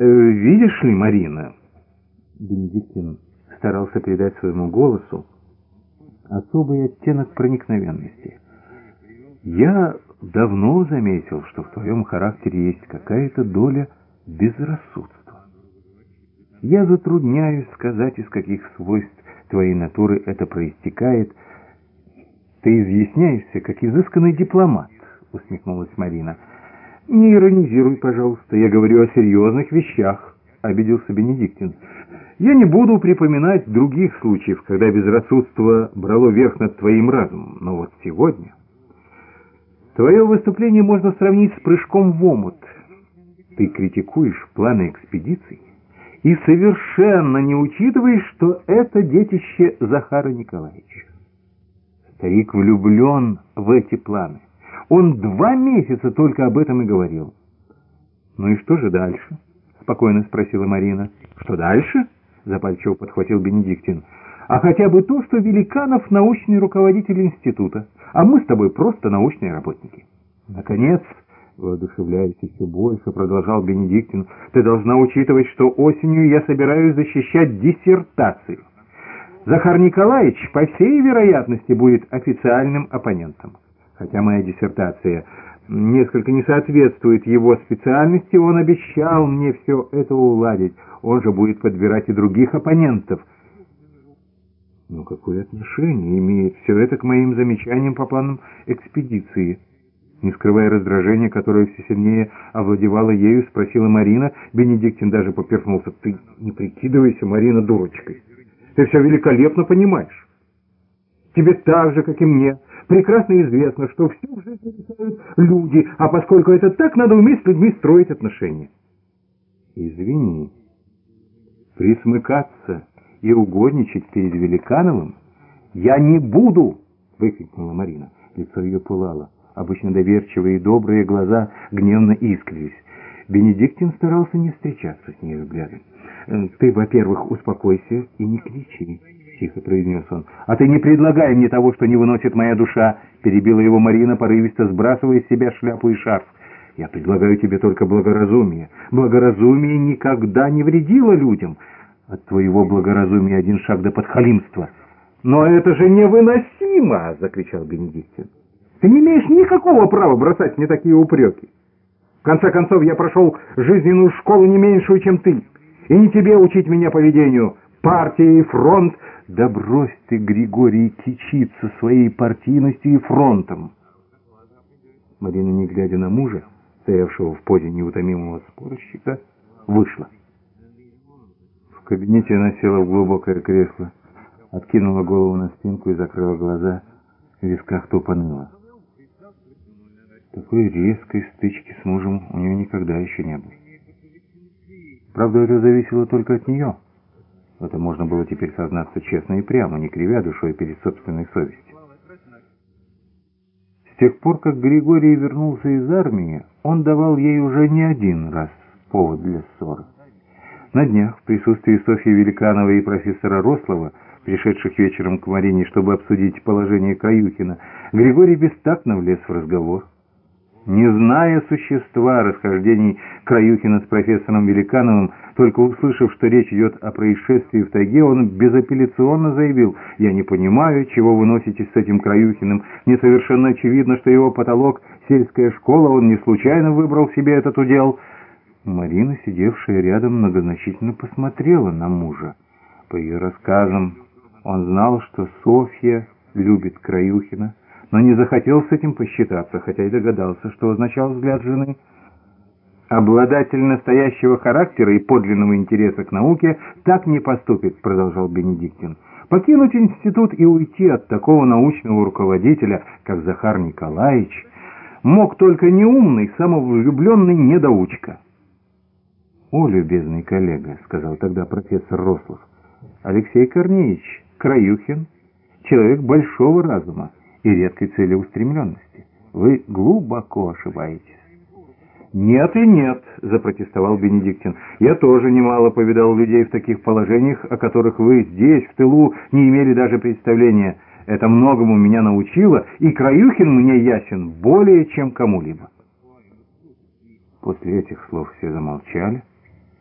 Э, «Видишь ли, Марина...» Бенедиктин старался придать своему голосу особый оттенок проникновенности. «Я давно заметил, что в твоем характере есть какая-то доля безрассудства. Я затрудняюсь сказать, из каких свойств твоей натуры это проистекает. Ты изъясняешься, как изысканный дипломат», — усмехнулась Марина. «Не иронизируй, пожалуйста, я говорю о серьезных вещах», — обиделся Бенедиктин. «Я не буду припоминать других случаев, когда безрассудство брало верх над твоим разумом, но вот сегодня...» Твое выступление можно сравнить с прыжком в омут. Ты критикуешь планы экспедиций и совершенно не учитываешь, что это детище Захара Николаевича. Старик влюблен в эти планы. Он два месяца только об этом и говорил. «Ну и что же дальше?» — спокойно спросила Марина. «Что дальше?» — запальчиво подхватил Бенедиктин. «А хотя бы то, что Великанов — научный руководитель института, а мы с тобой просто научные работники». «Наконец...» воодушевляясь еще больше, продолжал Бенедиктин, «ты должна учитывать, что осенью я собираюсь защищать диссертацию. Захар Николаевич, по всей вероятности, будет официальным оппонентом. Хотя моя диссертация несколько не соответствует его специальности, он обещал мне все это уладить. Он же будет подбирать и других оппонентов. Но какое отношение имеет все это к моим замечаниям по планам экспедиции? Не скрывая раздражения, которое все сильнее овладевало ею, спросила Марина. Бенедиктин даже поперхнулся. «Ты не прикидывайся, Марина, дурочкой. Ты все великолепно понимаешь. Тебе так же, как и мне» прекрасно известно, что всю жизнь решают люди, а поскольку это так, надо уметь с людьми строить отношения. Извини, присмыкаться и угодничать перед Великановым я не буду, выкрикнула Марина. Лицо ее пылало. Обычно доверчивые и добрые глаза гневно искрились. Бенедиктин старался не встречаться с ней взглядом. «Ты, во-первых, успокойся и не кричи» тихо произнес он. «А ты не предлагай мне того, что не выносит моя душа!» Перебила его Марина, порывисто сбрасывая с себя шляпу и шарф. «Я предлагаю тебе только благоразумие. Благоразумие никогда не вредило людям. От твоего благоразумия один шаг до подхалимства». «Но это же невыносимо!» — закричал Бенедиктин. «Ты не имеешь никакого права бросать мне такие упреки. В конце концов, я прошел жизненную школу не меньшую, чем ты. И не тебе учить меня поведению. Партия и фронт да брось ты, Григорий, кичиться своей партийностью и фронтом. Марина, не глядя на мужа, стоявшего в позе неутомимого спорщика, вышла. В кабинете она села в глубокое кресло, откинула голову на спинку и закрыла глаза, в висках тупо ныло. Такой резкой стычки с мужем у нее никогда еще не было. Правда, это зависело только от нее. Это можно было теперь сознаться честно и прямо, не кривя душой перед собственной совестью. С тех пор, как Григорий вернулся из армии, он давал ей уже не один раз повод для ссоры. На днях, в присутствии Софьи Великановой и профессора Рослова, пришедших вечером к Марине, чтобы обсудить положение Краюхина, Григорий бестактно влез в разговор. Не зная существа расхождений Краюхина с профессором Великановым, только услышав, что речь идет о происшествии в тайге, он безапелляционно заявил, «Я не понимаю, чего вы носитесь с этим Краюхиным. Мне совершенно очевидно, что его потолок — сельская школа, он не случайно выбрал себе этот удел». Марина, сидевшая рядом, многозначительно посмотрела на мужа. По ее рассказам он знал, что Софья любит Краюхина, но не захотел с этим посчитаться, хотя и догадался, что означал взгляд жены. «Обладатель настоящего характера и подлинного интереса к науке так не поступит», — продолжал Бенедиктин. «Покинуть институт и уйти от такого научного руководителя, как Захар Николаевич, мог только неумный, самовлюбленный недоучка». «О, любезный коллега», — сказал тогда профессор Рослов, — «Алексей Корнеевич Краюхин, человек большого разума и редкой целеустремленности. Вы глубоко ошибаетесь. «Нет и нет», — запротестовал Бенедиктин. «Я тоже немало повидал людей в таких положениях, о которых вы здесь, в тылу, не имели даже представления. Это многому меня научило, и Краюхин мне ясен более, чем кому-либо». После этих слов все замолчали.